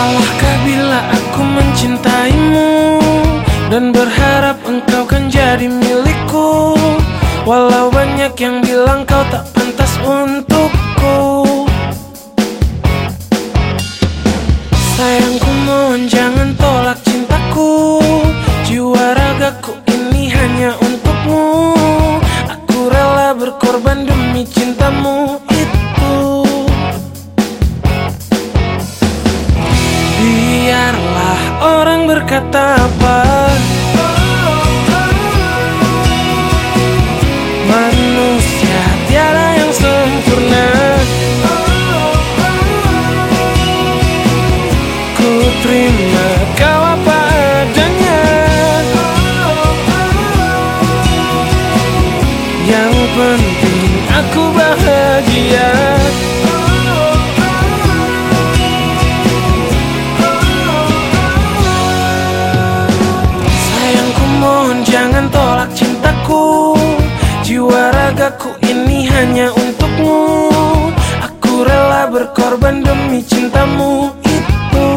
Salahkah bila aku mencintaimu Dan berharap engkau kan jadi milikku? Walau banyak yang bilang kau tak pantas untukku. Sayangku mohon jangan Biarlah orang berkata apa. Manusia tiada yang sempurna. Ku terima kau apa adanya. Yang penting aku Jiwa ragaku ini hanya untukmu. Aku rela berkorban demi cintamu itu.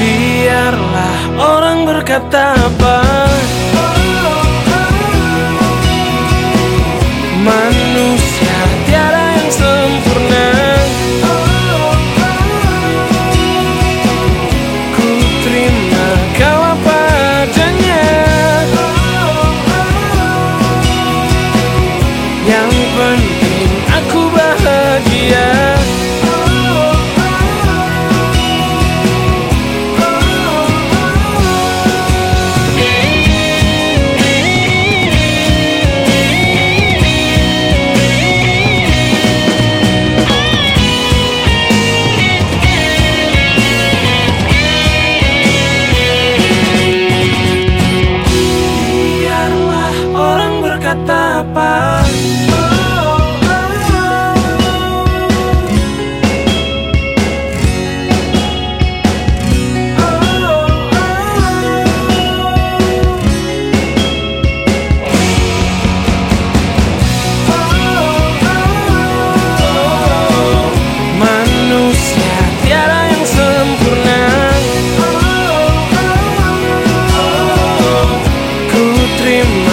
Biarlah orang berkata we